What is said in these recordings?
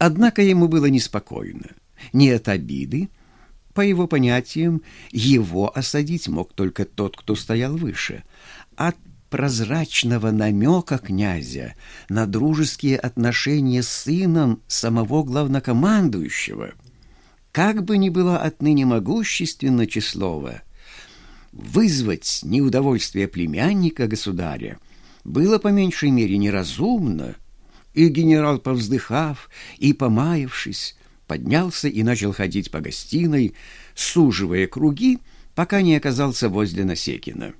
Однако ему было неспокойно. Не от обиды, по его понятиям, его осадить мог только тот, кто стоял выше, от прозрачного намека князя на дружеские отношения с сыном самого главнокомандующего. Как бы ни было отныне могущественно Числова, вызвать неудовольствие племянника государя было по меньшей мере неразумно, и генерал, повздыхав и помаявшись, поднялся и начал ходить по гостиной, суживая круги, пока не оказался возле Насекина.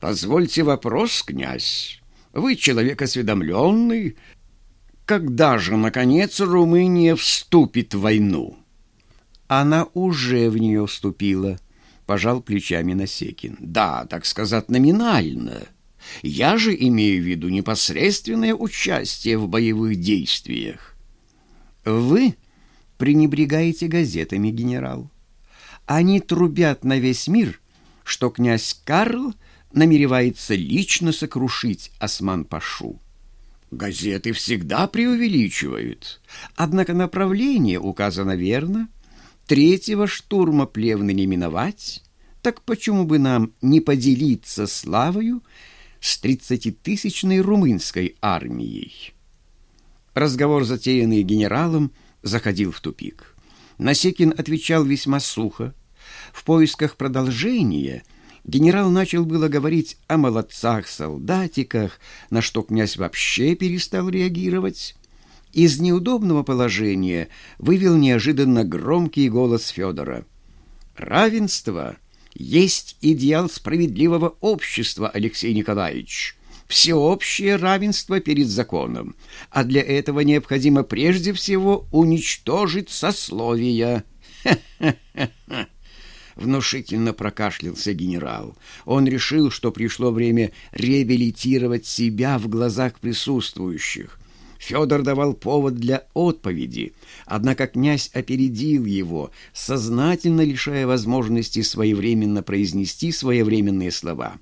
«Позвольте вопрос, князь. Вы человек осведомленный. Когда же, наконец, Румыния вступит в войну?» «Она уже в нее вступила», — пожал плечами Насекин. «Да, так сказать, номинально. Я же имею в виду непосредственное участие в боевых действиях». «Вы...» пренебрегаете газетами, генерал. Они трубят на весь мир, что князь Карл намеревается лично сокрушить Осман-Пашу. Газеты всегда преувеличивают, однако направление указано верно. Третьего штурма плевны не миновать, так почему бы нам не поделиться славою с тридцатитысячной румынской армией? Разговор, затеянный генералом, — заходил в тупик. Насекин отвечал весьма сухо. В поисках продолжения генерал начал было говорить о молодцах-солдатиках, на что князь вообще перестал реагировать. Из неудобного положения вывел неожиданно громкий голос Федора. «Равенство есть идеал справедливого общества, Алексей Николаевич всеобщее равенство перед законом, а для этого необходимо прежде всего уничтожить сословия. Внушительно прокашлялся генерал. Он решил, что пришло время реабилитировать себя в глазах присутствующих. Федор давал повод для отповеди, однако князь опередил его, сознательно лишая возможности своевременно произнести своевременные слова.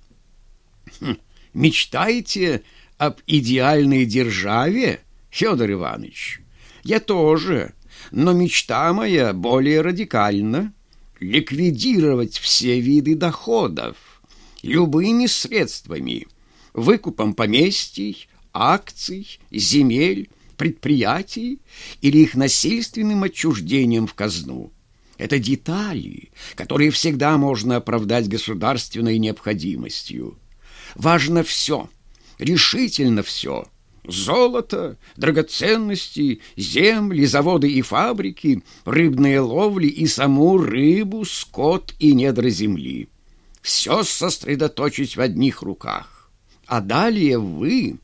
«Хм!» Мечтаете об идеальной державе, Федор Иванович? Я тоже, но мечта моя более радикальна. Ликвидировать все виды доходов любыми средствами, выкупом поместий, акций, земель, предприятий или их насильственным отчуждением в казну. Это детали, которые всегда можно оправдать государственной необходимостью. Важно все, решительно все. Золото, драгоценности, земли, заводы и фабрики, рыбные ловли и саму рыбу, скот и недра земли. Все сосредоточить в одних руках. А далее вы,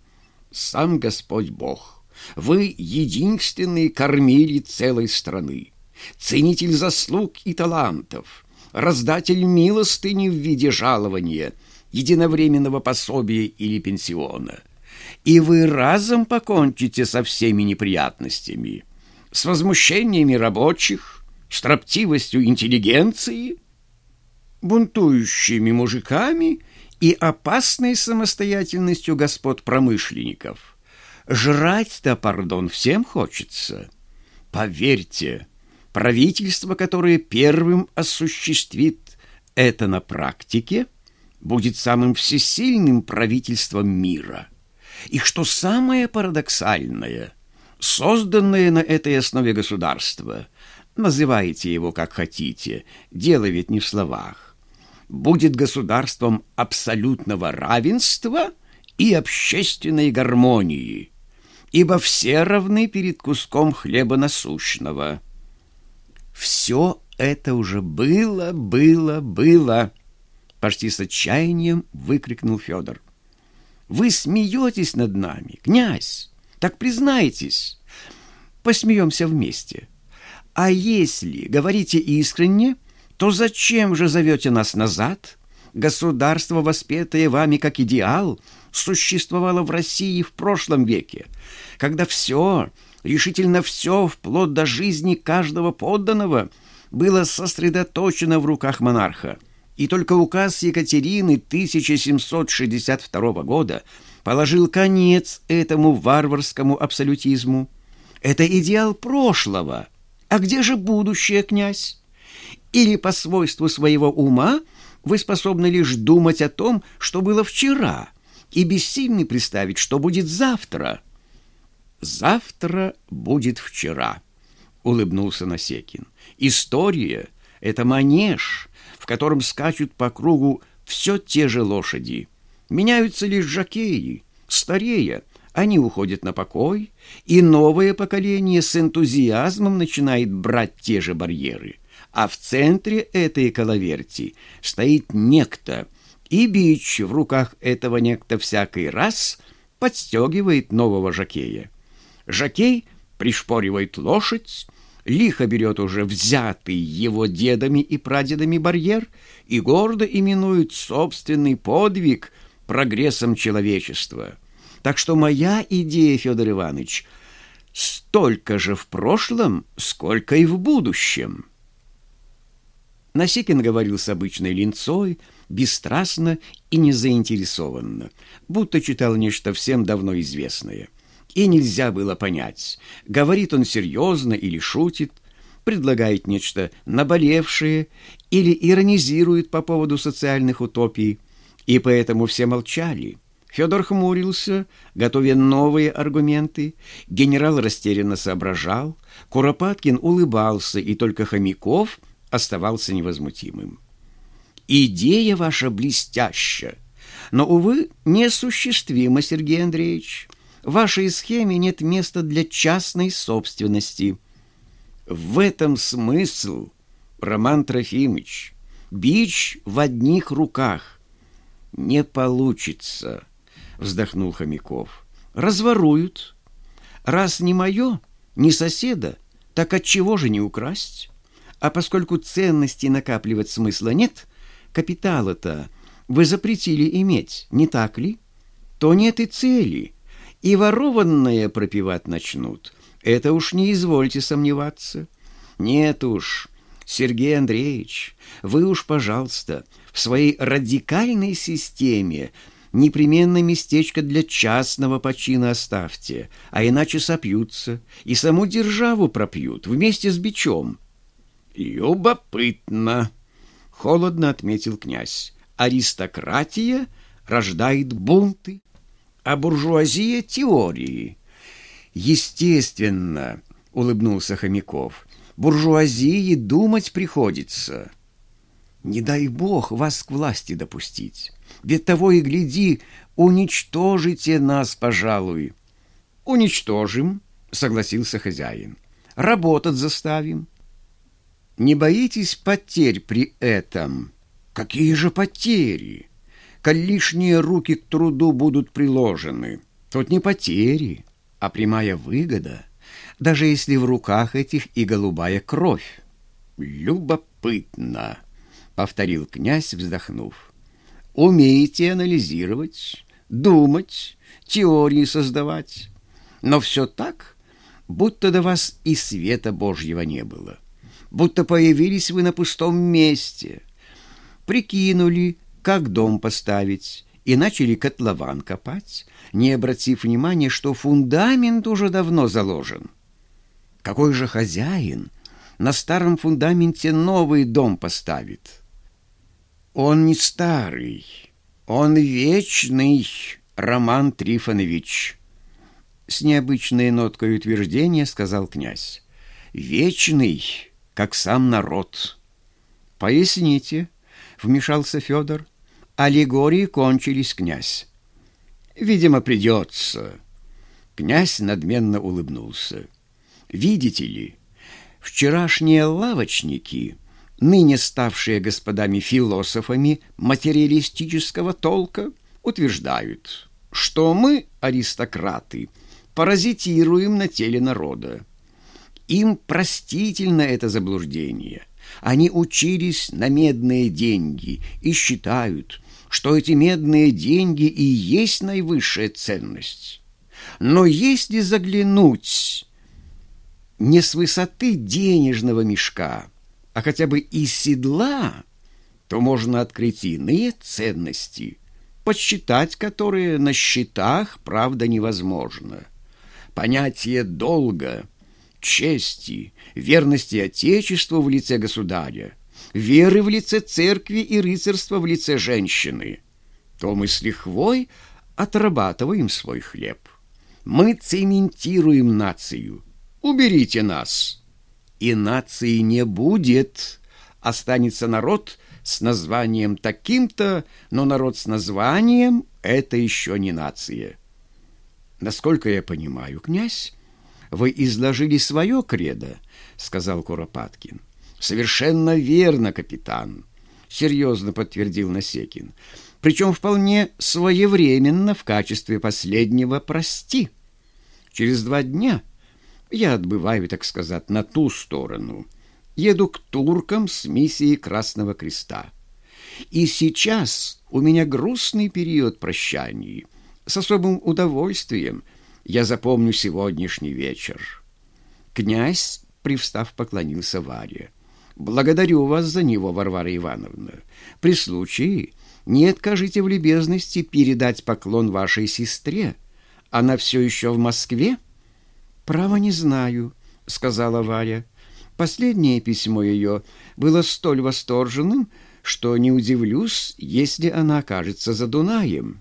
сам Господь Бог, вы единственный кормили целой страны, ценитель заслуг и талантов, раздатель милостыни в виде жалования — единовременного пособия или пенсиона. И вы разом покончите со всеми неприятностями, с возмущениями рабочих, строптивостью интеллигенции, бунтующими мужиками и опасной самостоятельностью господ промышленников. Жрать-то, пардон, всем хочется. Поверьте, правительство, которое первым осуществит это на практике – будет самым всесильным правительством мира. И что самое парадоксальное, созданное на этой основе государство, называйте его как хотите, дело ведь не в словах, будет государством абсолютного равенства и общественной гармонии, ибо все равны перед куском хлеба насущного. Все это уже было, было, было. Почти с отчаянием выкрикнул Федор. «Вы смеетесь над нами, князь! Так признайтесь! Посмеемся вместе. А если говорите искренне, то зачем же зовете нас назад? Государство, воспетое вами как идеал, существовало в России в прошлом веке, когда все, решительно все, вплоть до жизни каждого подданного, было сосредоточено в руках монарха и только указ Екатерины 1762 года положил конец этому варварскому абсолютизму. Это идеал прошлого. А где же будущее, князь? Или по свойству своего ума вы способны лишь думать о том, что было вчера, и бессильны представить, что будет завтра? Завтра будет вчера, улыбнулся Насекин. История — это манеж, в котором скачут по кругу все те же лошади. Меняются лишь жакеи, старея, они уходят на покой, и новое поколение с энтузиазмом начинает брать те же барьеры. А в центре этой коловерти стоит некто, и бич в руках этого некто всякий раз подстегивает нового жакея. Жакей пришпоривает лошадь, лихо берет уже взятый его дедами и прадедами барьер и гордо именует собственный подвиг прогрессом человечества. Так что моя идея, Федор Иванович, столько же в прошлом, сколько и в будущем. Насекин говорил с обычной линцой, бесстрастно и незаинтересованно, будто читал нечто всем давно известное. И нельзя было понять, говорит он серьезно или шутит, предлагает нечто наболевшее или иронизирует по поводу социальных утопий, и поэтому все молчали. Федор хмурился, готовя новые аргументы. Генерал растерянно соображал. Куропаткин улыбался, и только Хомяков оставался невозмутимым. «Идея ваша блестящая, но, увы, неосуществима, Сергей Андреевич. В вашей схеме нет места для частной собственности». «В этом смысл, Роман Трофимович. Бич в одних руках. Не получится» вздохнул Хомяков. Разворуют. Раз не мое, не соседа, так от чего же не украсть? А поскольку ценностей накапливать смысла нет, капитала-то вы запретили иметь, не так ли? То нет и цели, и ворованное пропивать начнут. Это уж не извольте сомневаться. Нет уж, Сергей Андреевич, вы уж, пожалуйста, в своей радикальной системе непременно местечко для частного почина оставьте, а иначе сопьются и саму державу пропьют вместе с бичом». «Любопытно», — холодно отметил князь. «Аристократия рождает бунты, а буржуазия — теории». «Естественно», — улыбнулся Хомяков, — «буржуазии думать приходится». «Не дай бог вас к власти допустить». Ведь того и гляди, уничтожите нас, пожалуй. Уничтожим, согласился хозяин. Работать заставим. Не боитесь потерь при этом? Какие же потери? Коль лишние руки к труду будут приложены, тут не потери, а прямая выгода, даже если в руках этих и голубая кровь. Любопытно, повторил князь, вздохнув умеете анализировать, думать, теории создавать. Но все так, будто до вас и света Божьего не было, будто появились вы на пустом месте, прикинули, как дом поставить, и начали котлован копать, не обратив внимания, что фундамент уже давно заложен. Какой же хозяин на старом фундаменте новый дом поставит?» Он не старый, он вечный, Роман Трифонович. С необычной ноткой утверждения сказал князь. Вечный, как сам народ. Поясните, вмешался Федор. Аллегории кончились, князь. Видимо, придется. Князь надменно улыбнулся. Видите ли, вчерашние лавочники — ныне ставшие господами-философами материалистического толка, утверждают, что мы, аристократы, паразитируем на теле народа. Им простительно это заблуждение. Они учились на медные деньги и считают, что эти медные деньги и есть наивысшая ценность. Но если заглянуть не с высоты денежного мешка, а хотя бы из седла, то можно открыть иные ценности, подсчитать которые на счетах, правда, невозможно. понятие долга, чести, верности Отечеству в лице государя, веры в лице церкви и рыцарства в лице женщины, то мы с лихвой отрабатываем свой хлеб. Мы цементируем нацию. Уберите нас. И нации не будет. Останется народ с названием таким-то, но народ с названием — это еще не нация. Насколько я понимаю, князь, вы изложили свое кредо, — сказал Куропаткин. Совершенно верно, капитан, — серьезно подтвердил Насекин. Причем вполне своевременно в качестве последнего «прости». Через два дня я отбываю, так сказать, на ту сторону. Еду к туркам с миссией Красного Креста. И сейчас у меня грустный период прощаний. С особым удовольствием я запомню сегодняшний вечер. Князь, привстав, поклонился Варе. Благодарю вас за него, Варвара Ивановна. При случае не откажите в любезности передать поклон вашей сестре. Она все еще в Москве? Право не знаю, сказала Варя. Последнее письмо ее было столь восторженным, что не удивлюсь, если она окажется за Дунаем.